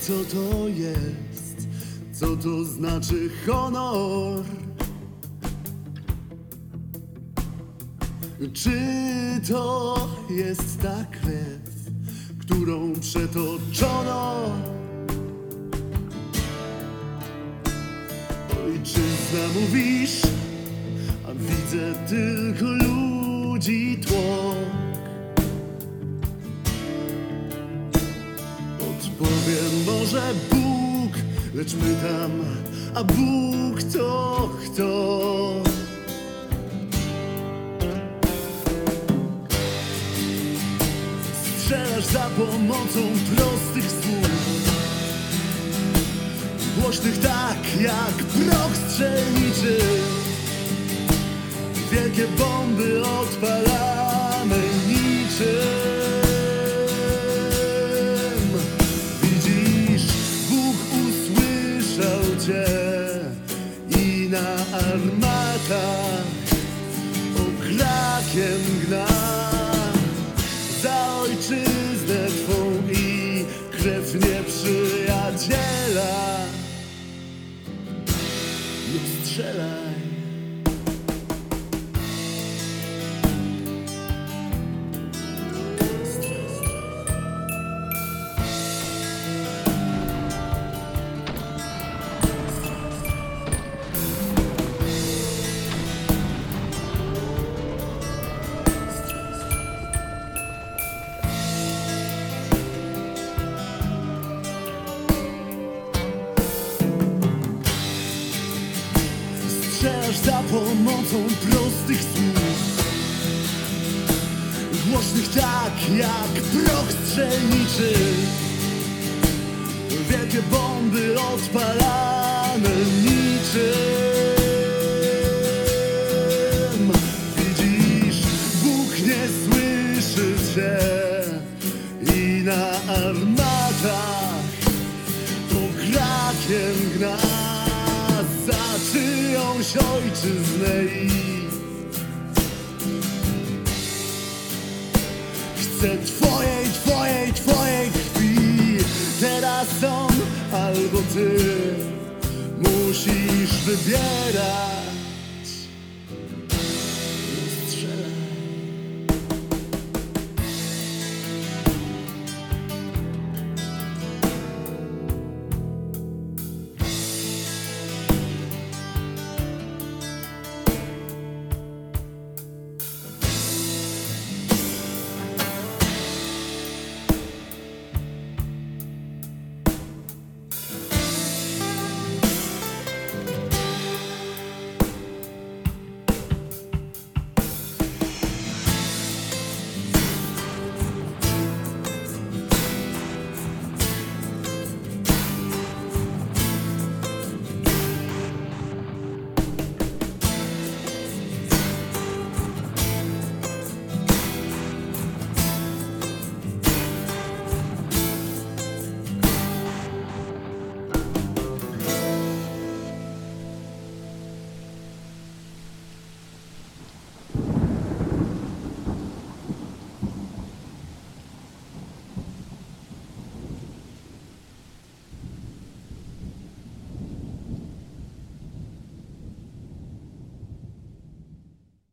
co to jest, co to znaczy honor. Czy to jest ta krew, którą przetoczono? Ojczyzna mówisz, a widzę tylko ludzi tłok. Może Bóg, lecz pytam, a Bóg to kto? Strzelasz za pomocą prostych słów. Głośnych tak jak proch strzelniczy. Wielkie bomby odpalamy niczym I na armatach oklakiem gna. Za ojczyznę Twą i krew nieprzyjaciela. No strzelaj Strzelasz za pomocą prostych słów. Głośnych tak jak proch strzelniczy. Wielkie bomby odpalane niczym. Widzisz, Bóg nie słyszy Cię ojczyznę Chcę twojej, twojej, twojej krwi. Teraz on albo ty Musisz wybierać